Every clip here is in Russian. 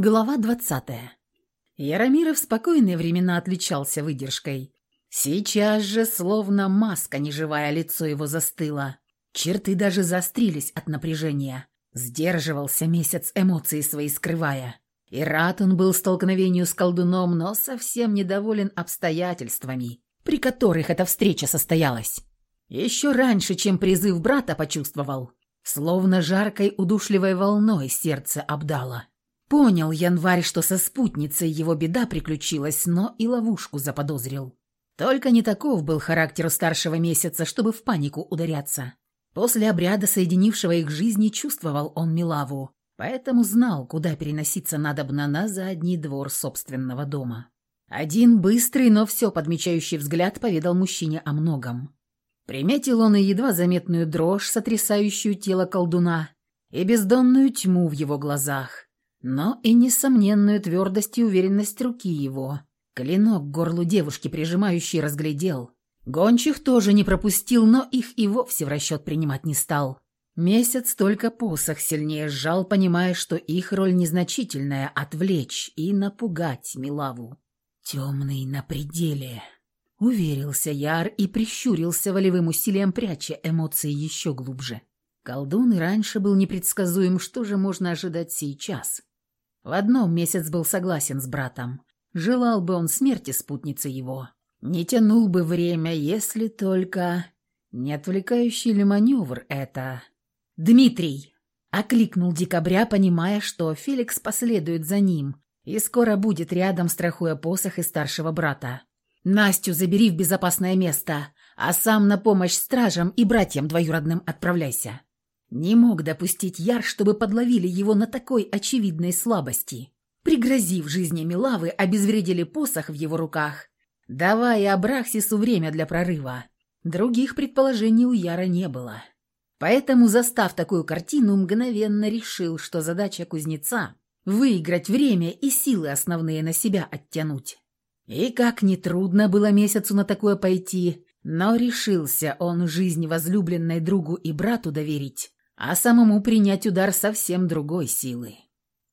Глава двадцатая. Яромиров в спокойные времена отличался выдержкой. Сейчас же, словно маска неживая, лицо его застыло. Черты даже заострились от напряжения. Сдерживался месяц эмоции свои скрывая. И рад он был столкновению с колдуном, но совсем недоволен обстоятельствами, при которых эта встреча состоялась. Еще раньше, чем призыв брата почувствовал, словно жаркой удушливой волной сердце обдало. Понял январь, что со спутницей его беда приключилась, но и ловушку заподозрил. Только не таков был характер старшего месяца, чтобы в панику ударяться. После обряда, соединившего их жизни, чувствовал он Милаву, поэтому знал, куда переноситься надобно на задний двор собственного дома. Один быстрый, но все подмечающий взгляд поведал мужчине о многом. Приметил он и едва заметную дрожь, сотрясающую тело колдуна, и бездонную тьму в его глазах, но и несомненную твердость и уверенность руки его. Клинок к горлу девушки прижимающий разглядел. Гончих тоже не пропустил, но их и вовсе в расчет принимать не стал. Месяц только посох сильнее сжал, понимая, что их роль незначительная — отвлечь и напугать Милаву. «Темный на пределе», — уверился Яр и прищурился волевым усилием, пряча эмоции еще глубже. Колдун и раньше был непредсказуем, что же можно ожидать сейчас. В одном месяц был согласен с братом. Желал бы он смерти спутницы его. Не тянул бы время, если только... Не отвлекающий ли маневр это? «Дмитрий!» — окликнул декабря, понимая, что Феликс последует за ним и скоро будет рядом, страхуя посох и старшего брата. «Настю забери в безопасное место, а сам на помощь стражам и братьям двоюродным отправляйся». Не мог допустить Яр, чтобы подловили его на такой очевидной слабости. Пригрозив жизни Милавы, обезвредили посох в его руках, давая Абрахсису время для прорыва. Других предположений у Яра не было. Поэтому, застав такую картину, мгновенно решил, что задача кузнеца – выиграть время и силы основные на себя оттянуть. И как нетрудно было месяцу на такое пойти, но решился он жизнь возлюбленной другу и брату доверить, а самому принять удар совсем другой силы.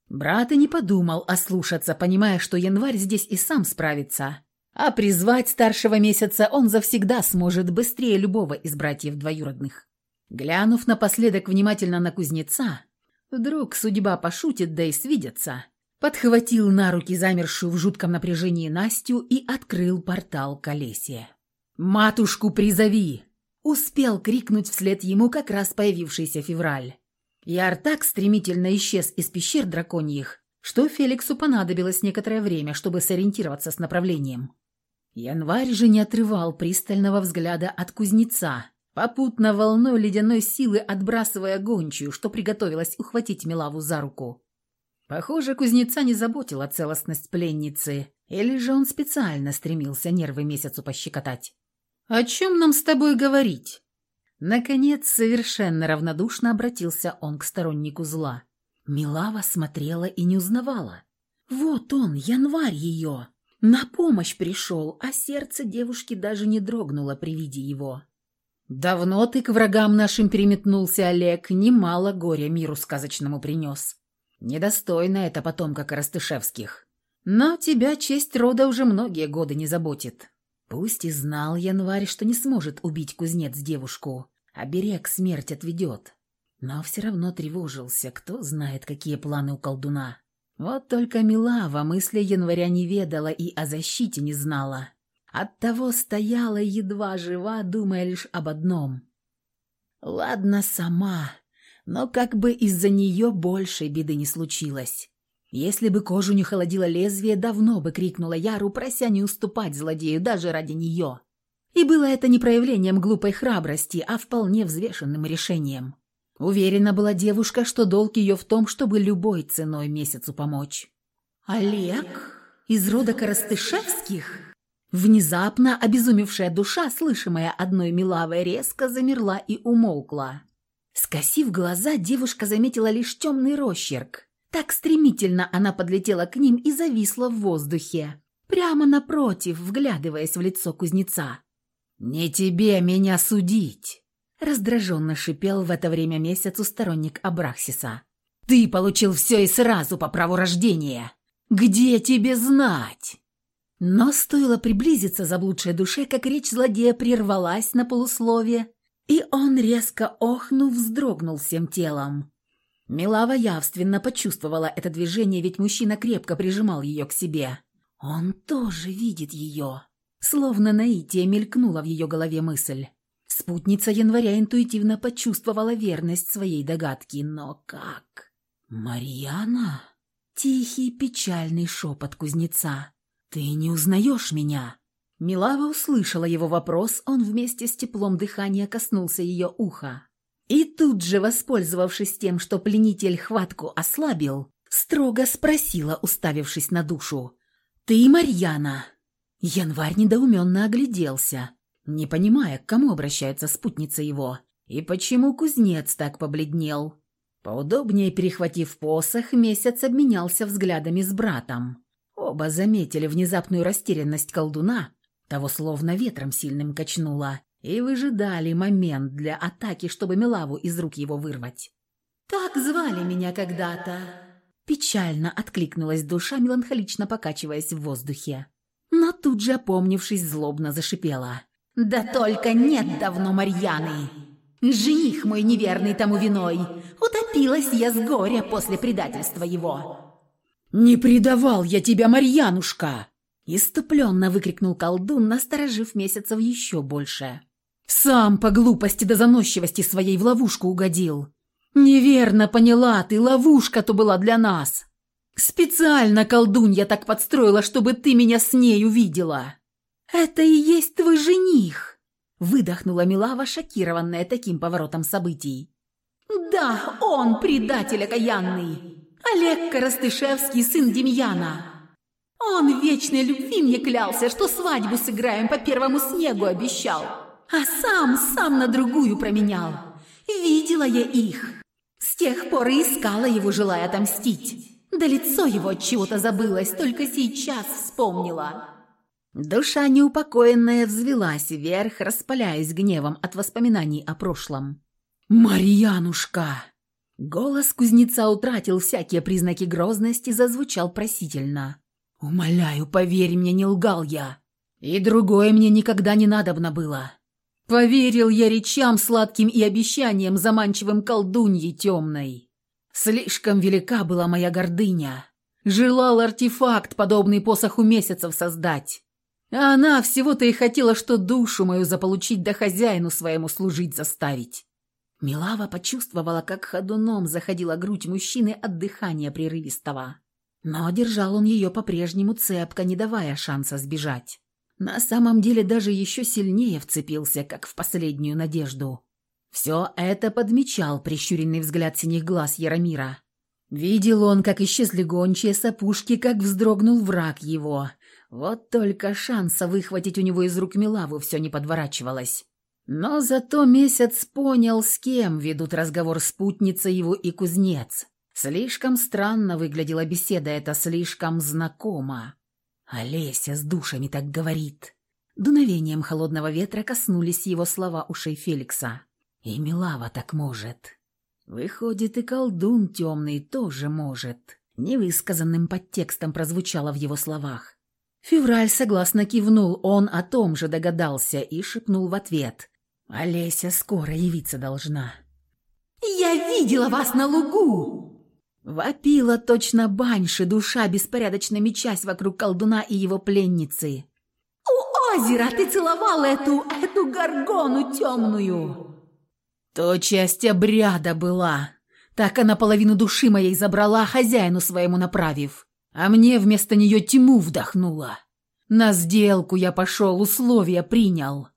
Брат и не подумал ослушаться, понимая, что январь здесь и сам справится, а призвать старшего месяца он завсегда сможет быстрее любого из братьев двоюродных. Глянув напоследок внимательно на кузнеца, вдруг судьба пошутит, да и свидятся, подхватил на руки замершую в жутком напряжении Настю и открыл портал колесия. «Матушку призови!» Успел крикнуть вслед ему как раз появившийся февраль. Яр так стремительно исчез из пещер драконьих, что Феликсу понадобилось некоторое время, чтобы сориентироваться с направлением. Январь же не отрывал пристального взгляда от кузнеца, попутно волной ледяной силы отбрасывая гончую, что приготовилась ухватить Милаву за руку. Похоже, кузнеца не заботила целостность пленницы, или же он специально стремился нервы месяцу пощекотать. «О чем нам с тобой говорить?» Наконец, совершенно равнодушно обратился он к стороннику зла. Милава смотрела и не узнавала. «Вот он, январь ее!» На помощь пришел, а сердце девушки даже не дрогнуло при виде его. «Давно ты к врагам нашим переметнулся, Олег, немало горя миру сказочному принес. Недостойно это потомка Коростышевских. Но тебя честь рода уже многие годы не заботит. Пусть и знал январь, что не сможет убить кузнец девушку, а берег смерть отведет. Но все равно тревожился, кто знает, какие планы у колдуна. Вот только Милава мысли января не ведала и о защите не знала. Оттого стояла едва жива, думая лишь об одном. Ладно, сама, но как бы из-за нее большей беды не случилось. Если бы кожу не холодило лезвие, давно бы крикнула Яру, прося не уступать злодею даже ради нее. И было это не проявлением глупой храбрости, а вполне взвешенным решением. Уверена была девушка, что долг ее в том, чтобы любой ценой месяцу помочь. «Олег? Из рода Коростышевских?» Внезапно обезумевшая душа, слышимая одной милавой, резко замерла и умолкла. Скосив глаза, девушка заметила лишь темный росчерк, так стремительно она подлетела к ним и зависла в воздухе, прямо напротив, вглядываясь в лицо кузнеца. «Не тебе меня судить!» Раздраженно шипел в это время месяцу сторонник Абрахсиса. Ты получил все и сразу по праву рождения. Где тебе знать?» Но стоило приблизиться заблудшей душе, как речь злодея прервалась на полусловие, и он, резко охнув, вздрогнул всем телом. Милава явственно почувствовала это движение, ведь мужчина крепко прижимал ее к себе. Он тоже видит ее. Словно наитие мелькнула в ее голове мысль. Спутница января интуитивно почувствовала верность своей догадки, но как? «Марьяна?» Тихий печальный шепот кузнеца. «Ты не узнаешь меня?» Милава услышала его вопрос, он вместе с теплом дыхания коснулся ее уха. И тут же, воспользовавшись тем, что пленитель хватку ослабил, строго спросила, уставившись на душу. «Ты Марьяна?» Январь недоуменно огляделся, не понимая, к кому обращается спутница его, и почему кузнец так побледнел. Поудобнее перехватив посох, месяц обменялся взглядами с братом. Оба заметили внезапную растерянность колдуна, того словно ветром сильным качнуло, и выжидали момент для атаки, чтобы Милаву из рук его вырвать. «Так звали меня когда-то», – печально откликнулась душа, меланхолично покачиваясь в воздухе. Но тут же, опомнившись, злобно зашипела. «Да только нет давно Марьяны! Жених мой неверный тому виной! Утопилась я с горя после предательства его!» «Не предавал я тебя, Марьянушка!» Иступленно выкрикнул колдун, насторожив месяцев еще больше. «Сам по глупости до заносчивости своей в ловушку угодил. Неверно поняла ты, ловушка-то была для нас. Специально колдунья так подстроила, чтобы ты меня с ней увидела. Это и есть твой жених!» Выдохнула Милава, шокированная таким поворотом событий. «Да, он предатель окаянный!» Олег Коростышевский, сын Демьяна. Он вечной любви мне клялся, что свадьбу сыграем по первому снегу обещал. А сам, сам на другую променял. Видела я их. С тех пор и искала его, желая отомстить. Да лицо его от чего-то забылось, только сейчас вспомнила. Душа неупокоенная взвелась вверх, распаляясь гневом от воспоминаний о прошлом. «Марьянушка!» Голос кузнеца утратил всякие признаки грозности, зазвучал просительно. «Умоляю, поверь мне, не лгал я. И другое мне никогда не надобно было. Поверил я речам сладким и обещаниям, заманчивым колдуньей темной. Слишком велика была моя гордыня. Желал артефакт, подобный посоху месяцев, создать. А она всего-то и хотела, что душу мою заполучить да хозяину своему служить заставить. Милава почувствовала, как ходуном заходила грудь мужчины от дыхания прерывистого. Но держал он ее по-прежнему цепко, не давая шанса сбежать. На самом деле даже еще сильнее вцепился, как в последнюю надежду. Все это подмечал прищуренный взгляд синих глаз Яромира. Видел он, как исчезли гончие с как вздрогнул враг его. Вот только шанса выхватить у него из рук Милаву все не подворачивалось. Но зато месяц понял, с кем ведут разговор спутница его и кузнец. Слишком странно выглядела беседа эта, слишком знакома. Олеся с душами так говорит. Дуновением холодного ветра коснулись его слова ушей Феликса. И Милава так может. Выходит, и колдун темный тоже может. Невысказанным подтекстом прозвучало в его словах. Февраль согласно кивнул, он о том же догадался и шепнул в ответ. Олеся скоро явиться должна. «Я видела вас на лугу!» Вопила точно баньши, душа беспорядочно мечась вокруг колдуна и его пленницы. «У озера ты целовал эту, эту горгону темную!» То часть обряда была. Так она половину души моей забрала, хозяину своему направив, а мне вместо нее тьму вдохнула. На сделку я пошел, условия принял.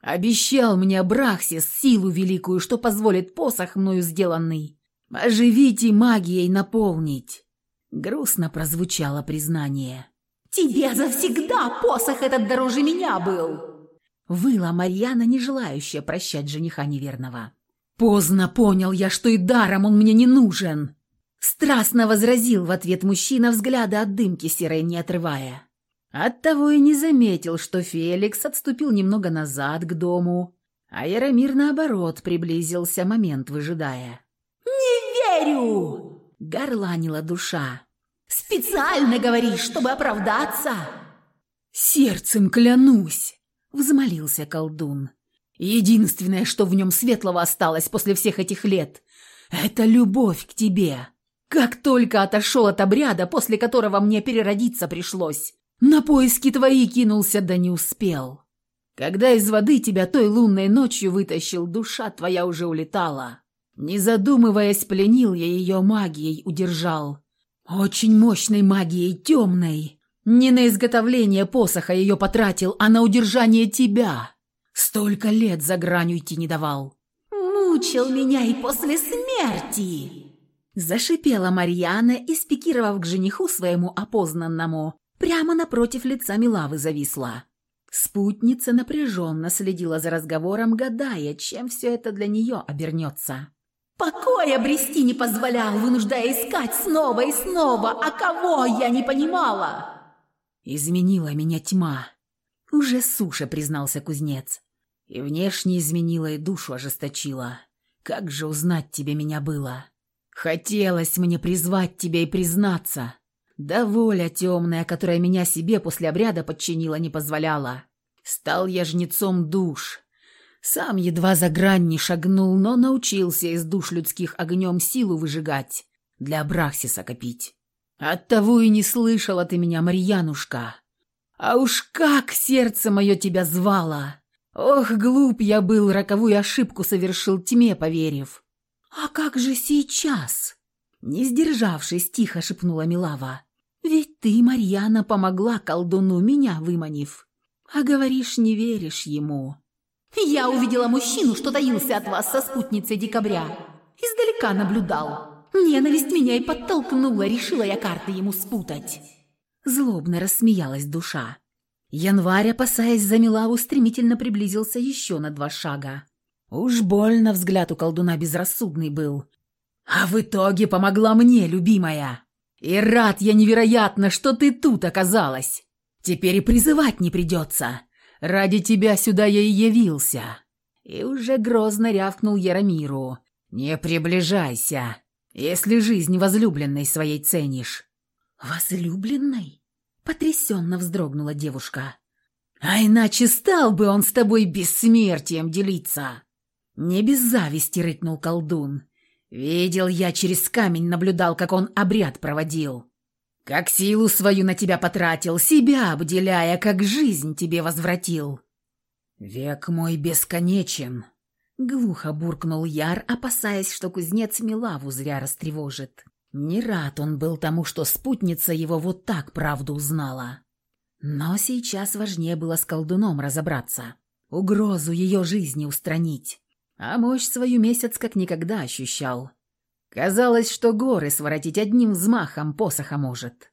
Обещал мне Брахсис силу великую, что позволит посох мною сделанный оживить и магией наполнить. Грустно прозвучало признание. «Тебе завсегда посох этот дороже меня был!» Выла Марьяна, не желающая прощать жениха неверного. «Поздно понял я, что и даром он мне не нужен!» Страстно возразил в ответ мужчина, взгляда от дымки серой не отрывая. Оттого и не заметил, что Феликс отступил немного назад к дому, а Яромир, наоборот, приблизился, момент выжидая. «Не верю!» — горланила душа. «Специально говоришь, чтобы оправдаться?» «Сердцем клянусь!» — взмолился колдун. «Единственное, что в нем светлого осталось после всех этих лет, это любовь к тебе. Как только отошел от обряда, после которого мне переродиться пришлось, на поиски твои кинулся, да не успел. Когда из воды тебя той лунной ночью вытащил, душа твоя уже улетала. Не задумываясь, пленил я ее магией, удержал. Очень мощной магией, темной. Не на изготовление посоха ее потратил, а на удержание тебя. Столько лет за грань уйти не давал. «Мучил меня и после смерти!» Зашипела Марьяна и, спикировав к жениху своему опознанному, прямо напротив лица Милавы зависла. Спутница напряженно следила за разговором, гадая, чем все это для нее обернется. «Покой обрести не позволял, вынуждая искать снова и снова, а кого я не понимала!» «Изменила меня тьма», — уже суше признался кузнец. «И внешне изменила, и душу ожесточила. Как же узнать тебе меня было? Хотелось мне призвать тебя и признаться, да воля темная, которая меня себе после обряда подчинила, не позволяла. Стал я жнецом душ. Сам едва за грань не шагнул, но научился из душ людских огнем силу выжигать, для Брахсиса копить. Оттого и не слышала ты меня, Марьянушка. А уж как сердце мое тебя звало! Ох, глуп я был, роковую ошибку совершил тьме, поверив. А как же сейчас? Не сдержавшись, тихо шепнула Милава. «Ведь ты, Марьяна, помогла колдуну, меня выманив. А говоришь, не веришь ему». «Я увидела мужчину, что таился от вас со спутницей декабря. Издалека наблюдал. Ненависть меня и подтолкнула, решила я карты ему спутать». Злобно рассмеялась душа. Январь, опасаясь за Милаву, стремительно приблизился еще на два шага. Уж больно взгляд у колдуна безрассудный был. А в итоге помогла мне, любимая. И рад я невероятно, что ты тут оказалась. Теперь и призывать не придется. Ради тебя сюда я и явился». И уже грозно рявкнул Яромиру. «Не приближайся, если жизнь возлюбленной своей ценишь». «Возлюбленной?» Потрясенно вздрогнула девушка. «А иначе стал бы он с тобой бессмертием делиться!» Не без зависти рыкнул колдун. Видел я через камень, наблюдал, как он обряд проводил. Как силу свою на тебя потратил, себя обделяя, как жизнь тебе возвратил. Век мой бесконечен. Глухо буркнул Яр, опасаясь, что кузнец Милаву зря растревожит. Не рад он был тому, что спутница его вот так правду узнала. Но сейчас важнее было с колдуном разобраться, угрозу ее жизни устранить а мощь свою месяц как никогда ощущал. Казалось, что горы своротить одним взмахом посоха может.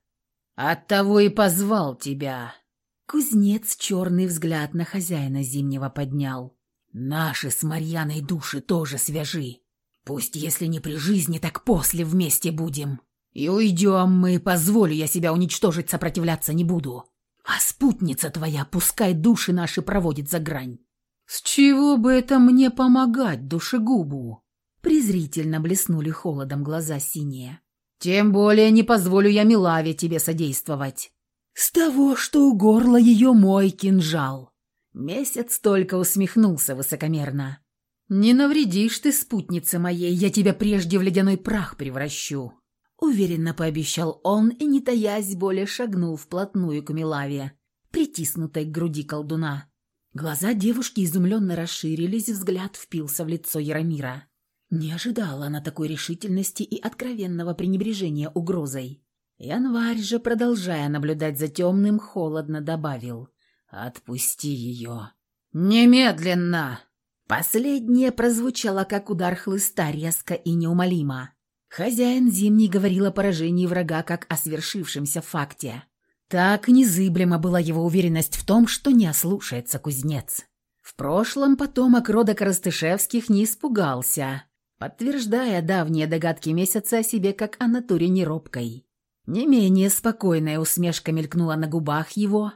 Оттого и позвал тебя. Кузнец черный взгляд на хозяина зимнего поднял. Наши с Марьяной души тоже свяжи. Пусть, если не при жизни, так после вместе будем. И уйдем мы, позволю я себя уничтожить, сопротивляться не буду. А спутница твоя пускай души наши проводит за грань. «С чего бы это мне помогать, душегубу?» Презрительно блеснули холодом глаза синие. «Тем более не позволю я Милаве тебе содействовать. С того, что у горла ее мой кинжал». Месяц только усмехнулся высокомерно. «Не навредишь ты, спутнице моей, я тебя прежде в ледяной прах превращу», уверенно пообещал он и, не таясь, более шагнул вплотную к Милаве, притиснутой к груди колдуна. Глаза девушки изумленно расширились, взгляд впился в лицо Яромира. Не ожидала она такой решительности и откровенного пренебрежения угрозой. Январь же, продолжая наблюдать за темным, холодно добавил «Отпусти ее». «Немедленно!» Последнее прозвучало, как удар хлыста, резко и неумолимо. Хозяин Зимний говорил о поражении врага как о свершившемся факте. Так незыблема была его уверенность в том, что не ослушается кузнец. В прошлом потомок рода Коростышевских не испугался, подтверждая давние догадки месяца о себе как о натуре неробкой. Не менее спокойная усмешка мелькнула на губах его.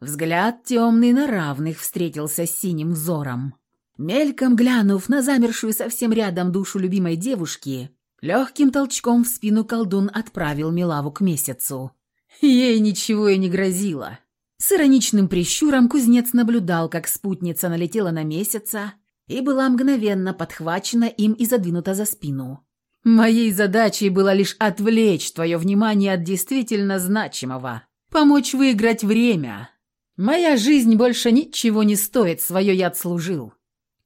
Взгляд темный на равных встретился с синим взором. Мельком глянув на замершую совсем рядом душу любимой девушки, Легким толчком в спину колдун отправил Милаву к месяцу. Ей ничего и не грозило. С ироничным прищуром кузнец наблюдал, как спутница налетела на месяца и была мгновенно подхвачена им и задвинута за спину. Моей задачей было лишь отвлечь твое внимание от действительно значимого, помочь выиграть время. Моя жизнь больше ничего не стоит, свое я отслужил.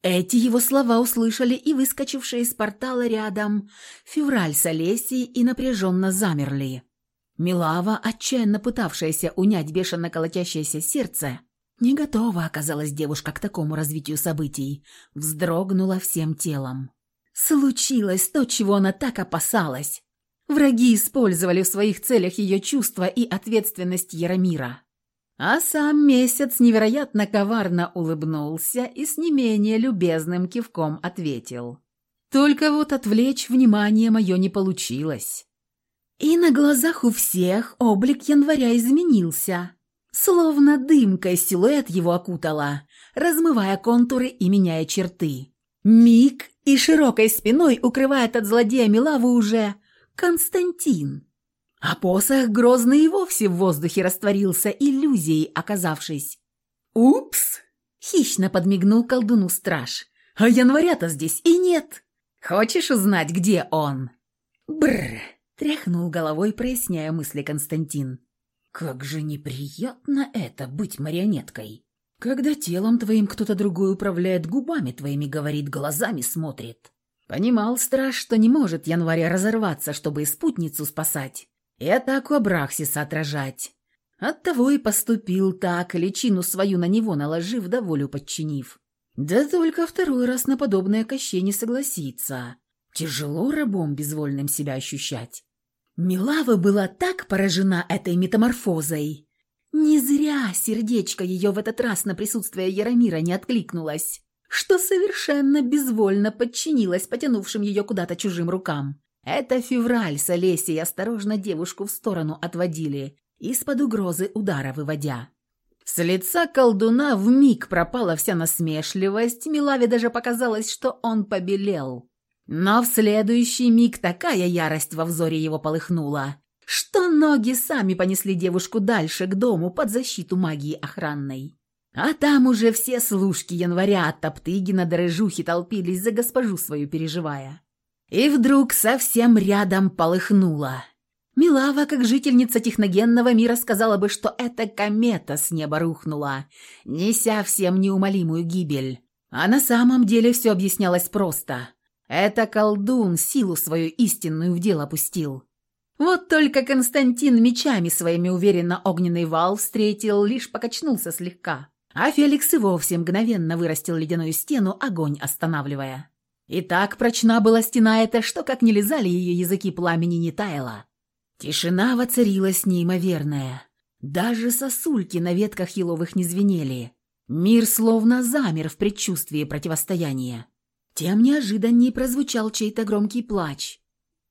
Эти его слова услышали и выскочившие из портала рядом Февраль с Олесей и напряженно замерли. Милава, отчаянно пытавшаяся унять бешено колотящееся сердце, не готова оказалась девушка к такому развитию событий, вздрогнула всем телом. Случилось то, чего она так опасалась. Враги использовали в своих целях ее чувства и ответственность Яромира. А сам месяц невероятно коварно улыбнулся и с не менее любезным кивком ответил. Только вот отвлечь внимание мое не получилось. И на глазах у всех облик января изменился. Словно дымкой силуэт его окутала, размывая контуры и меняя черты. Миг и широкой спиной укрывает от злодея Милаву уже Константин. А посох грозный и вовсе в воздухе растворился, иллюзией оказавшись. «Упс!» — хищно подмигнул колдуну страж. «А января-то здесь и нет! Хочешь узнать, где он?» «Бррр!» — тряхнул головой, проясняя мысли Константин. «Как же неприятно это быть марионеткой!» Когда телом твоим кто-то другой управляет, губами твоими говорит, глазами смотрит. Понимал страж, что не может января разорваться, чтобы и спутницу спасать и атаку Абрахсиса отражать. Оттого и поступил так, личину свою на него наложив да подчинив. Да только второй раз на подобное коще не согласится. Тяжело рабом безвольным себя ощущать. Милава была так поражена этой метаморфозой. Не зря сердечко ее в этот раз на присутствие Яромира не откликнулось, что совершенно безвольно подчинилась потянувшим ее куда-то чужим рукам. Это февраль с Олесей осторожно девушку в сторону отводили, из-под угрозы удара выводя. С лица колдуна вмиг пропала вся насмешливость, Милаве даже показалось, что он побелел. Но в следующий миг такая ярость во взоре его полыхнула, что ноги сами понесли девушку дальше к дому под защиту магии охранной. А там уже все служки января от Топтыгина до Рыжухи толпились за госпожу свою переживая. И вдруг совсем рядом полыхнуло. Милава, как жительница техногенного мира, сказала бы, что эта комета с неба рухнула, неся всем неумолимую гибель. А на самом деле все объяснялось просто. Это колдун силу свою истинную в дело пустил. Вот только Константин мечами своими уверенно огненный вал встретил, лишь покачнулся слегка. А Феликс и вовсе мгновенно вырастил ледяную стену, огонь останавливая. И так прочна была стена эта, что как не лизали ее языки пламени не таяла. Тишина воцарилась неимоверная. Даже сосульки на ветках еловых не звенели. Мир словно замер в предчувствии противостояния. Тем неожиданнее прозвучал чей-то громкий плач.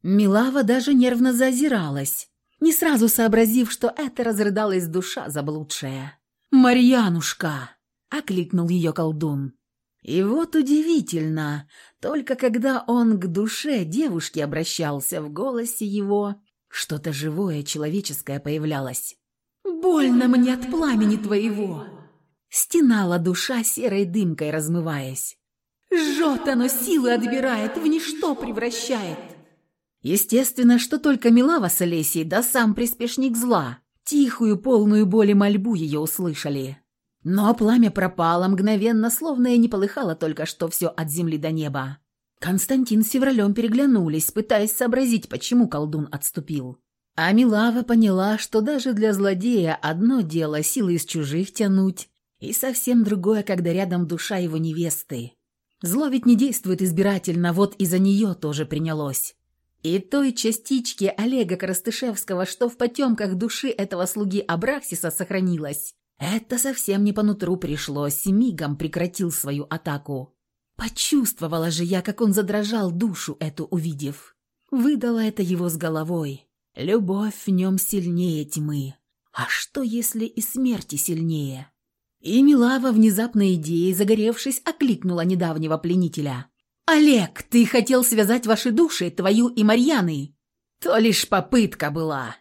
Милава даже нервно зазиралась, не сразу сообразив, что это разрыдалась душа заблудшая. «Марьянушка!» — окликнул ее колдун. И вот удивительно, только когда он к душе девушки обращался, в голосе его что-то живое, человеческое появлялось. «Больно мне от пламени твоего!» Стенала душа серой дымкой, размываясь. «Жжет оно, силы отбирает, в ничто превращает!» Естественно, что только Милава с Олесей, да сам приспешник зла, тихую, полную боли мольбу ее услышали. Но пламя пропало мгновенно, словно и не полыхало только что все от земли до неба. Константин с Февралем переглянулись, пытаясь сообразить, почему колдун отступил. А Милава поняла, что даже для злодея одно дело силы из чужих тянуть, и совсем другое, когда рядом душа его невесты. Зло ведь не действует избирательно, вот и за нее тоже принялось. И той частички Олега Коростышевского, что в потемках души этого слуги Абраксиса сохранилось, это совсем не по нутру пришлось, мигом прекратил свою атаку. Почувствовала же я, как он задрожал душу эту увидев. Выдала это его с головой. Любовь в нем сильнее тьмы. А что, если и смерти сильнее? И Милава внезапной идеей, загоревшись, окликнула недавнего пленителя. «Олег, ты хотел связать ваши души, твою и Марьяны!» «То лишь попытка была!»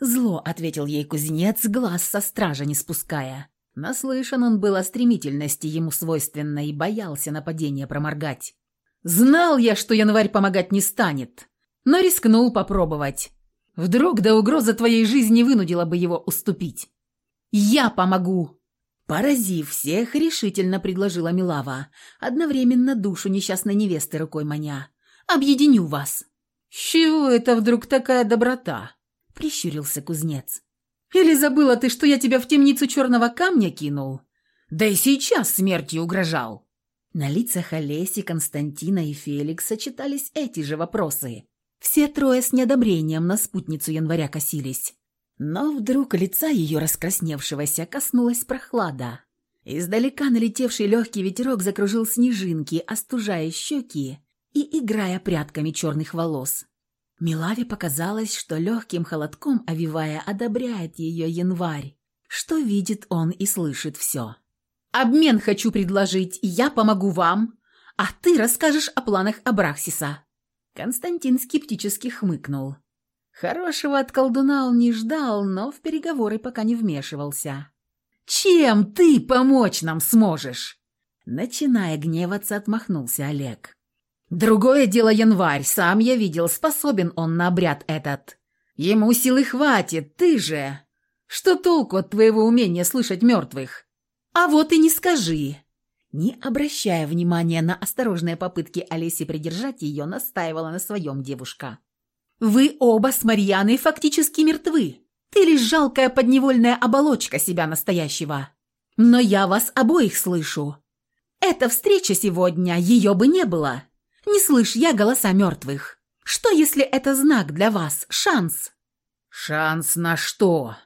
Зло ответил ей кузнец, глаз со стража не спуская. Наслышан он был о стремительности ему свойственной и боялся нападения проморгать. «Знал я, что январь помогать не станет, но рискнул попробовать. Вдруг до угрозы твоей жизни вынудила бы его уступить. Я помогу!» Поразив всех, решительно предложила Милава, одновременно душу несчастной невесты рукой маня. «Объединю вас!» «С чего это вдруг такая доброта?» – прищурился кузнец. «Или забыла ты, что я тебя в темницу черного камня кинул? Да и сейчас смертью угрожал!» На лицах Олеси, Константина и Феликса читались эти же вопросы. Все трое с неодобрением на спутницу января косились. Но вдруг лица ее раскрасневшегося коснулась прохлада. Издалека налетевший легкий ветерок закружил снежинки, остужая щеки и играя прядками черных волос. Милаве показалось, что легким холодком, овивая, одобряет ее январь, что видит он и слышит все. «Обмен хочу предложить, я помогу вам, а ты расскажешь о планах Абрахсиса». Константин скептически хмыкнул. Хорошего от колдуна он не ждал, но в переговоры пока не вмешивался. «Чем ты помочь нам сможешь?» Начиная гневаться, отмахнулся Олег. «Другое дело январь, сам я видел, способен он на обряд этот. Ему силы хватит, ты же. Что толку от твоего умения слышать мертвых? А вот и не скажи». Не обращая внимания на осторожные попытки Олеси придержать ее, настаивала на своем девушка. Вы оба с Марьяной фактически мертвы. Ты лишь жалкая подневольная оболочка себя настоящего. Но я вас обоих слышу. Эта встреча сегодня, ее бы не было. Не слышь я голоса мертвых. Что, если это знак для вас, шанс?» «Шанс на что?»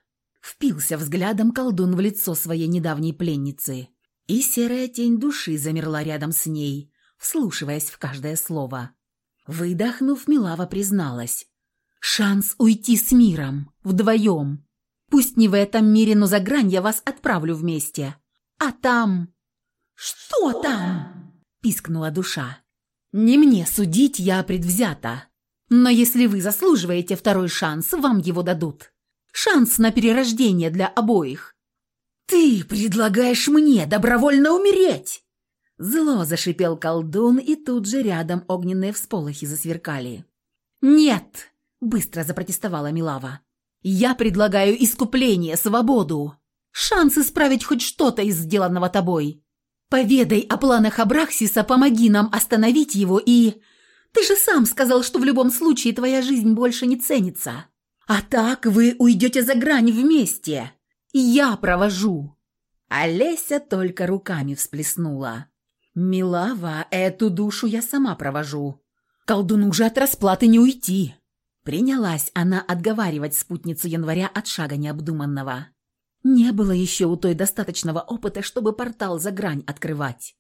Впился взглядом колдун в лицо своей недавней пленницы. И серая тень души замерла рядом с ней, вслушиваясь в каждое слово. Выдохнув, Милава призналась. «Шанс уйти с миром, вдвоем. Пусть не в этом мире, но за грань я вас отправлю вместе. А там...» «Что там?» – пискнула душа. «Не мне судить, я предвзята. Но если вы заслуживаете второй шанс, вам его дадут. Шанс на перерождение для обоих». «Ты предлагаешь мне добровольно умереть?» Зло зашипел колдун, и тут же рядом огненные всполохи засверкали. «Нет!» – быстро запротестовала Милава. «Я предлагаю искупление, свободу, шанс исправить хоть что-то из сделанного тобой. Поведай о планах Абрахсиса, помоги нам остановить его и... Ты же сам сказал, что в любом случае твоя жизнь больше не ценится. А так вы уйдете за грань вместе. Я провожу». Олеся только руками всплеснула. «Милава, эту душу я сама провожу. Колдуну же от расплаты не уйти». Принялась она отговаривать спутницу января от шага необдуманного. Не было еще у той достаточного опыта, чтобы портал за грань открывать.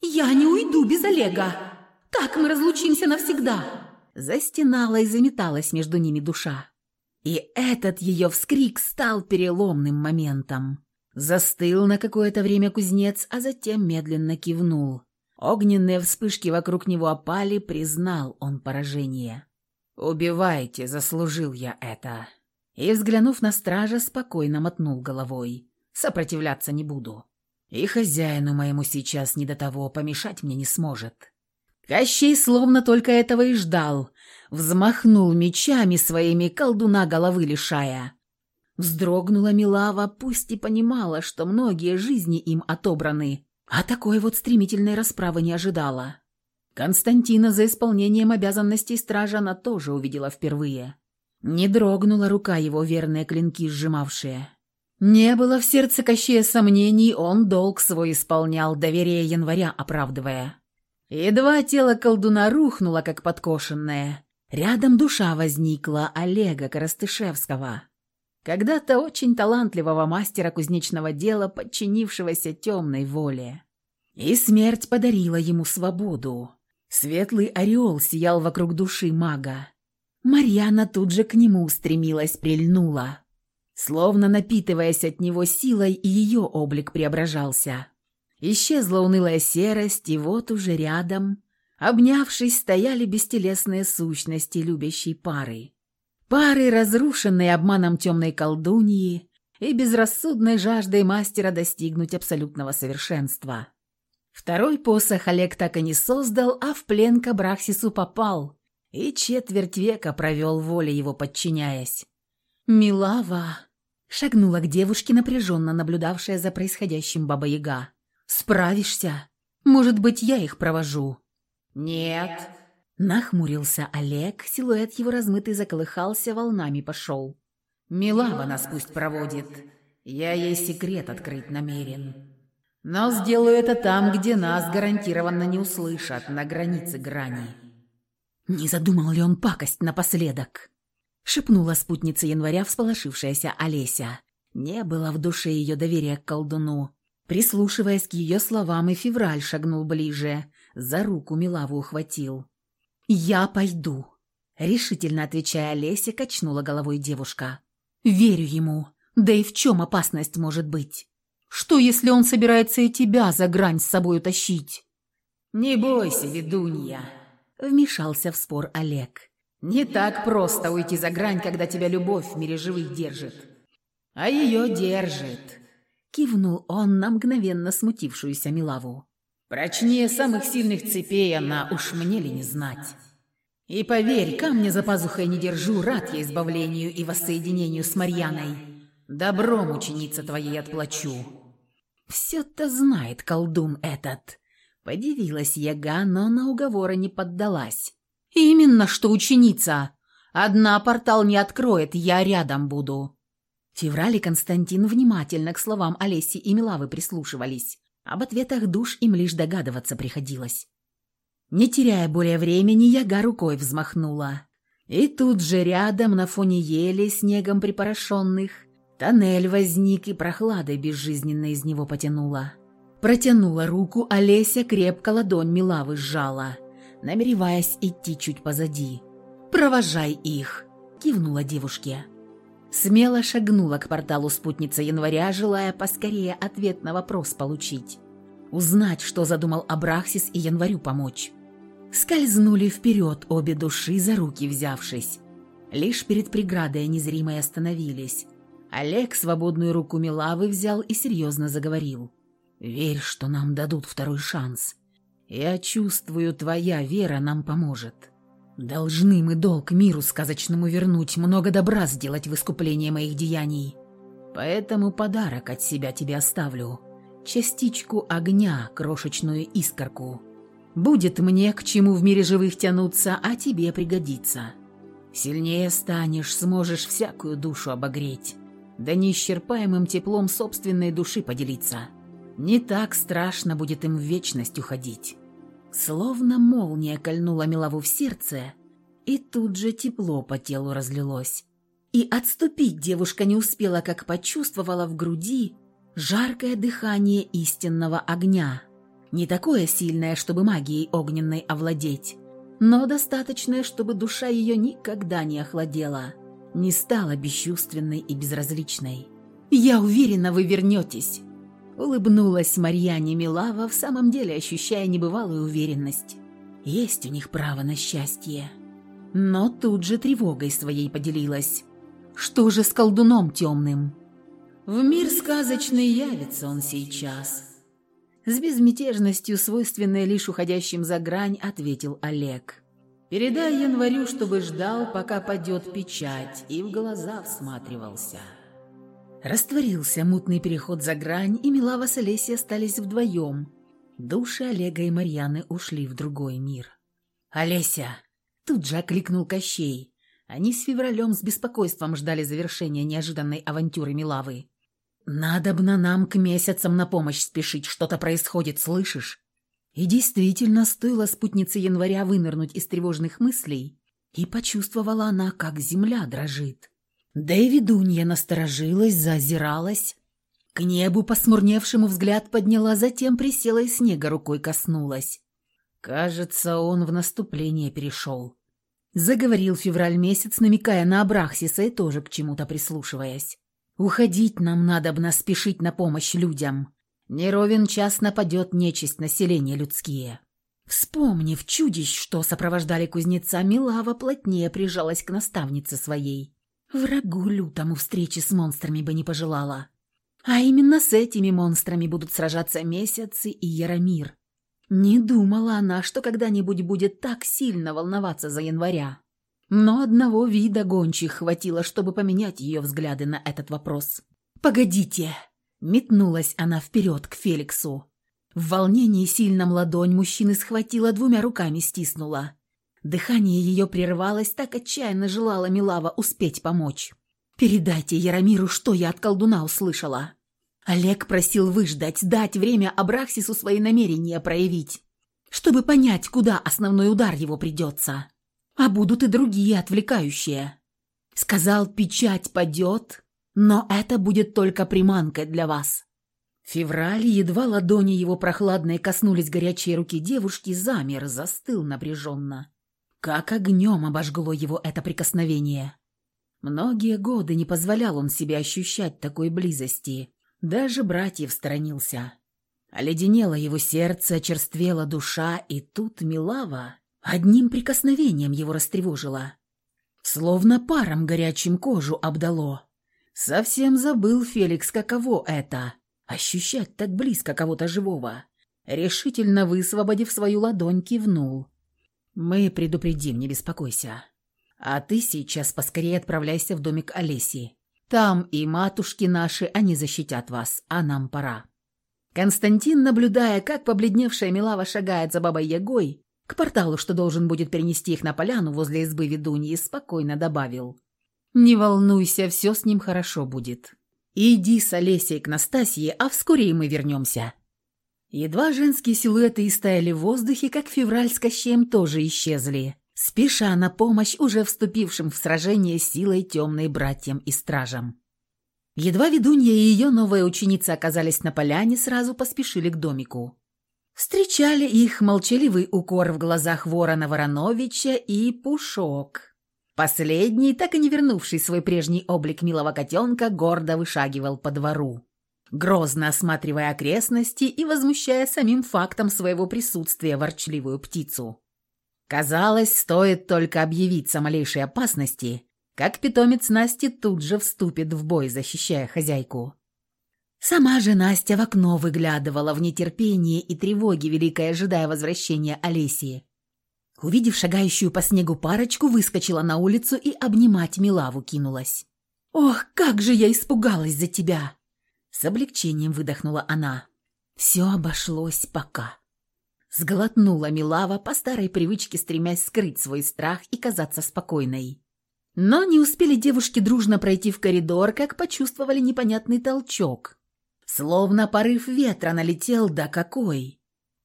«Я не уйду без Олега! Так мы разлучимся навсегда!» Застенала и заметалась между ними душа. И этот ее вскрик стал переломным моментом. Застыл на какое-то время кузнец, а затем медленно кивнул. Огненные вспышки вокруг него опали, признал он поражение. «Убивайте, заслужил я это». И, взглянув на стража, спокойно мотнул головой. «Сопротивляться не буду. И хозяину моему сейчас не до того, помешать мне не сможет». Кощей словно только этого и ждал. Взмахнул мечами своими, колдуна головы лишая. Вздрогнула Милава, пусть и понимала, что многие жизни им отобраны, а такой вот стремительной расправы не ожидала. Константина за исполнением обязанностей стража она тоже увидела впервые. Не дрогнула рука его, верные клинки сжимавшие. Не было в сердце Кощея сомнений, он долг свой исполнял, доверие января оправдывая. Едва тело колдуна рухнуло, как подкошенное. Рядом душа возникла Олега Коростышевского когда-то очень талантливого мастера кузнечного дела, подчинившегося темной воле. И смерть подарила ему свободу. Светлый ореол сиял вокруг души мага. Марьяна тут же к нему устремилась, прильнула. Словно напитываясь от него силой, и ее облик преображался. Исчезла унылая серость, и вот уже рядом Обнявшись, стояли бестелесные сущности любящей пары. Пары, разрушенные обманом темной колдуньи и безрассудной жаждой мастера достигнуть абсолютного совершенства. Второй посох Олег так и не создал, а в плен к Абрахсису попал и четверть века провел воле его подчиняясь. «Милава!» — шагнула к девушке, напряженно наблюдавшая за происходящим Баба-Яга. «Справишься? Может быть, я их провожу?» «Нет!» Нахмурился Олег, силуэт его размытый заколыхался, волнами пошел. «Милава нас пусть проводит. Я ей секрет открыть намерен. Но сделаю это там, где нас гарантированно не услышат, на границе грани». «Не задумал ли он пакость напоследок?» Шепнула спутница января всполошившаяся Олеся. Не было в душе ее доверия к колдуну. Прислушиваясь к ее словам, и февраль шагнул ближе, за руку Милаву ухватил. «Я пойду», — решительно отвечая Олесе, качнула головой девушка. «Верю ему. Да и в чем опасность может быть? Что, если он собирается и тебя за грань с собой утащить?» «Не бойся, ведунья», Вмешался в спор Олег. «Не так просто уйти за грань, когда тебя любовь в мире живых держит. А ее держит!» Кивнул он на мгновенно смутившуюся Милаву. «Прочнее самых сильных цепей она, уж мне ли не знать. И поверь, камня за пазухой не держу, рад я избавлению и воссоединению с Марьяной. Добром ученица твоей отплачу». «Все-то знает колдун этот», Подивилась яга, но на уговоры не поддалась. «Именно что ученица! Одна портал не откроет, я рядом буду!» Февраль Константин внимательно к словам Олеси и Милавы прислушивались. Об ответах душ им лишь догадываться приходилось. Не теряя более времени, яга рукой взмахнула. И тут же рядом, на фоне ели, снегом припорошенных, тоннель возник и прохладой безжизненно из него потянула. Протянула руку, Олеся крепко ладонь Милавы сжала, намереваясь идти чуть позади. «Провожай их!» – кивнула девушке. Смело шагнула к порталу спутница января, желая поскорее ответ на вопрос получить. Узнать, что задумал Абрахсис и январю помочь. Скользнули вперед обе души, за руки взявшись. Лишь перед преградой незримой остановились. Олег свободную руку Милавы взял и серьезно заговорил. Верь, что нам дадут второй шанс. Я чувствую, твоя вера нам поможет. Должны мы долг миру сказочному вернуть, много добра сделать в искупление моих деяний. Поэтому подарок от себя тебе оставлю. Частичку огня, крошечную искорку. Будет мне к чему в мире живых тянуться, а тебе пригодится. Сильнее станешь, сможешь всякую душу обогреть, да неисчерпаемым теплом собственной души поделиться». Не так страшно будет им в вечность уходить. Словно молния кольнула Милаву в сердце, и тут же тепло по телу разлилось. И отступить девушка не успела, как почувствовала в груди жаркое дыхание истинного огня. Не такое сильное, чтобы магией огненной овладеть, но достаточное, чтобы душа ее никогда не охладела, не стала бесчувственной и безразличной. «Я уверена, вы вернетесь», Улыбнулась Марьяне Милава, в самом деле ощущая небывалую уверенность. Есть у них право на счастье. Но тут же тревогой своей поделилась. Что же с колдуном темным? В мир сказочный явится он сейчас. С безмятежностью, свойственной лишь уходящим за грань, ответил Олег. «Передай январю, чтобы ждал, пока падет печать, и в глаза всматривался». Растворился мутный переход за грань, и Милава с Олесей остались вдвоем. Души Олега и Марьяны ушли в другой мир. «Олеся!» – тут же окликнул Кощей. Они с февралем с беспокойством ждали завершения неожиданной авантюры Милавы. «Надобно нам к месяцам на помощь спешить, что-то происходит, слышишь?» И действительно, стоило спутнице января вынырнуть из тревожных мыслей, и почувствовала она, как земля дрожит. Да и ведунья насторожилась, зазиралась. К небу посмурневшему взгляд подняла, затем присела и снега рукой коснулась. Кажется, он в наступление перешел. Заговорил февраль месяц, намекая на Абрахсиса и тоже к чему-то прислушиваясь. «Уходить нам надо бы спешить на помощь людям. Неровен час нападет нечисть населения людские. Вспомнив чудищ, что сопровождали кузнеца, Милава плотнее прижалась к наставнице своей. Врагу лютому встречи с монстрами бы не пожелала. А именно с этими монстрами будут сражаться Месяцы и Яромир. Не думала она, что когда-нибудь будет так сильно волноваться за января. Но одного вида гончих хватило, чтобы поменять ее взгляды на этот вопрос. «Погодите!» – метнулась она вперед к Феликсу. В волнении сильном ладонь мужчины схватила, двумя руками стиснула. Дыхание ее прервалось, так отчаянно желала Милава успеть помочь. «Передайте Яромиру, что я от колдуна услышала». Олег просил выждать, дать время Абраксису свои намерения проявить, чтобы понять, куда основной удар его придется. А будут и другие отвлекающие. Сказал, печать падет, но это будет только приманкой для вас. Февраль, едва ладони его прохладные коснулись горячей руки девушки, замер, застыл напряженно. Как огнем обожгло его это прикосновение. Многие годы не позволял он себе ощущать такой близости. Даже братьев сторонился. Оледенело его сердце, очерствела душа, и тут Милава одним прикосновением его растревожила. Словно паром горячим кожу обдало. Совсем забыл Феликс, каково это Ощущать так близко кого-то живого. Решительно высвободив свою ладонь, кивнул. «Мы предупредим, не беспокойся. А ты сейчас поскорее отправляйся в домик Олеси. Там и матушки наши, они защитят вас, а нам пора». Константин, наблюдая, как побледневшая Милава шагает за бабой Ягой, к порталу, что должен будет перенести их на поляну возле избы ведуньи, спокойно добавил. «Не волнуйся, все с ним хорошо будет. «Иди с Олесей к Настасье, а вскоре и мы вернемся». Едва женские силуэты истаяли в воздухе, как февраль с Кощеем тоже исчезли, спеша на помощь уже вступившим в сражение силой темной братьям и стражам. Едва ведунья и ее новая ученица оказались на поляне, сразу поспешили к домику. Встречали их молчаливый укор в глазах ворона Вороновича и Пушок, Последний, так и не вернувший свой прежний облик милого котенка, гордо вышагивал по двору, грозно осматривая окрестности и возмущая самим фактом своего присутствия ворчливую птицу. Казалось, стоит только объявиться малейшей опасности, как питомец Насти тут же вступит в бой, защищая хозяйку. Сама же Настя в окно выглядывала в нетерпении и тревоге, великой ожидая возвращения Олеси. Увидев шагающую по снегу парочку, выскочила на улицу и обнимать Милаву кинулась. «Ох, как же я испугалась за тебя!» С облегчением выдохнула она. «Все обошлось пока». Сглотнула Милава, по старой привычке стремясь скрыть свой страх и казаться спокойной. Но не успели девушки дружно пройти в коридор, как почувствовали непонятный толчок. Словно порыв ветра налетел, да какой!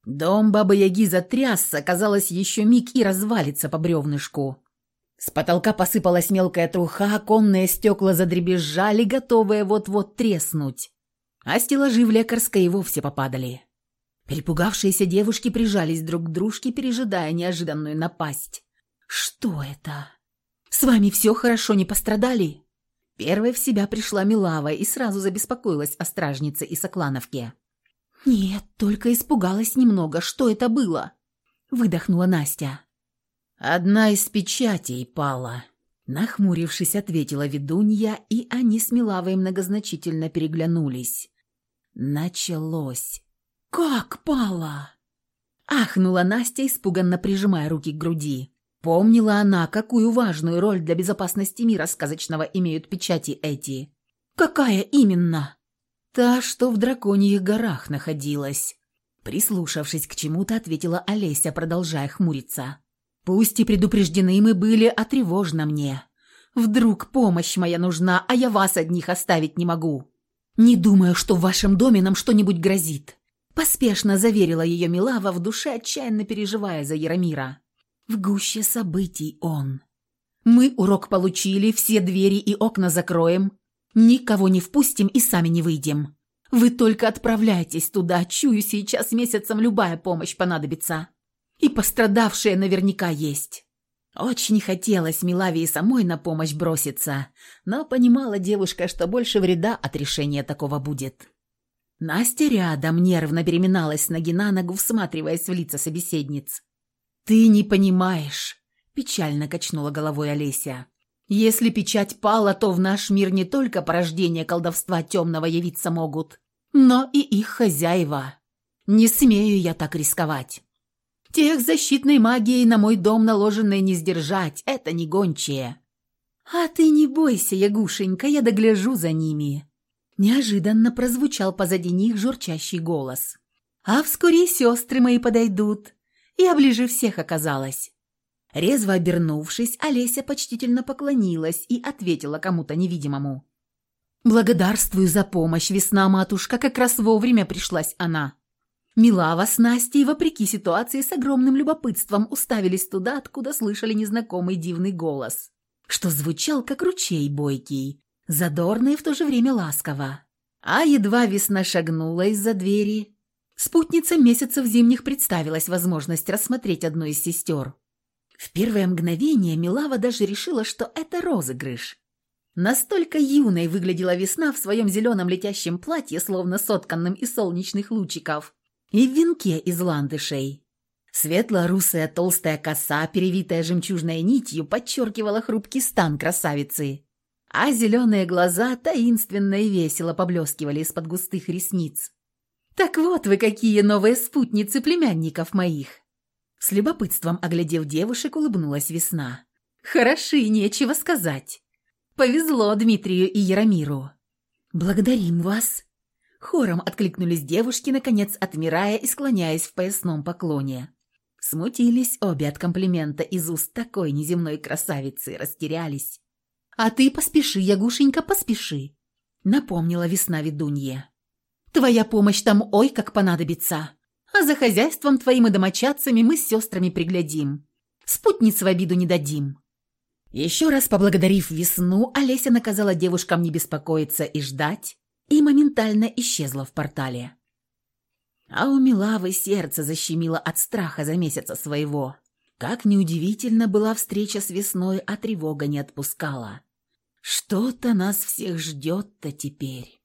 Дом Бабы-Яги затрясся, казалось, еще миг и развалится по бревнышку. С потолка посыпалась мелкая труха, оконные стекла задребезжали, готовые вот-вот треснуть. А стеллажи в лекарской и вовсе попадали. Перепугавшиеся девушки прижались друг к дружке, пережидая неожиданную напасть. «Что это? С вами все хорошо, не пострадали?» Первой в себя пришла Милава и сразу забеспокоилась о стражнице и соклановке. «Нет, только испугалась немного. Что это было?» Выдохнула Настя. «Одна из печатей пала», — нахмурившись, ответила ведунья, и они с Милавой многозначительно переглянулись. Началось. «Как пала?» Ахнула Настя, испуганно прижимая руки к груди. Помнила она, какую важную роль для безопасности мира сказочного имеют печати эти. «Какая именно?» Та, что в драконьих горах находилась. Прислушавшись к чему-то, ответила Олеся, продолжая хмуриться. «Пусть и предупреждены мы были, а тревожно мне. Вдруг помощь моя нужна, а я вас одних оставить не могу. Не думаю, что в вашем доме нам что-нибудь грозит». Поспешно заверила ее Милава, в душе отчаянно переживая за Яромира. В гуще событий он. «Мы урок получили, все двери и окна закроем, Никого не впустим и сами не выйдем. Вы только отправляйтесь туда, чую, сейчас месяцем любая помощь понадобится. И пострадавшие наверняка есть». Очень хотелось Милавии самой на помощь броситься, но понимала девушка, что больше вреда от решения такого будет. Настя рядом нервно переминалась с ноги на ногу, всматриваясь в лица собеседниц. «Ты не понимаешь», – печально качнула головой Олеся. «Если печать пала, то в наш мир не только порождение колдовства темного явиться могут, но и их хозяева. Не смею я так рисковать. Тех защитной магией на мой дом наложенной не сдержать, это не гончие. А ты не бойся, Ягушенька, я догляжу за ними». Неожиданно прозвучал позади них журчащий голос. «А вскоре сестры мои подойдут. Я ближе всех оказалась». Резво обернувшись, Олеся почтительно поклонилась и ответила кому-то невидимому. «Благодарствую за помощь, весна-матушка, как раз вовремя пришлась она». Милава с Настей, вопреки ситуации, с огромным любопытством уставились туда, откуда слышали незнакомый дивный голос, что звучал, как ручей бойкий, задорно и в то же время ласково. А едва весна шагнула из-за двери, спутница месяцев зимних представилась возможность рассмотреть одну из сестер. В первое мгновение Милава даже решила, что это розыгрыш. Настолько юной выглядела весна в своем зеленом летящем платье, словно сотканном из солнечных лучиков, и в венке из ландышей. Светло-русая толстая коса, перевитая жемчужной нитью, подчеркивала хрупкий стан красавицы, а зеленые глаза таинственно и весело поблескивали из-под густых ресниц. «Так вот вы какие новые спутницы племянников моих!» С любопытством оглядев девушек, улыбнулась весна. «Хороши, нечего сказать. Повезло Дмитрию и Яромиру». «Благодарим вас!» Хором откликнулись девушки, наконец отмирая и склоняясь в поясном поклоне. Смутились обе от комплимента из уст такой неземной красавицы, растерялись. «А ты поспеши, Ягушенька, поспеши», — напомнила весна ведунье. «Твоя помощь там ой как понадобится, а за хозяйством твоим и домочадцами мы с сестрами приглядим. Спутниц в обиду не дадим». Еще раз поблагодарив весну, Олеся наказала девушкам не беспокоиться и ждать, и моментально исчезла в портале. А у Милавы сердце защемило от страха за месяца своего. Как неудивительно была встреча с весной, а тревога не отпускала. Что-то нас всех ждет-то теперь.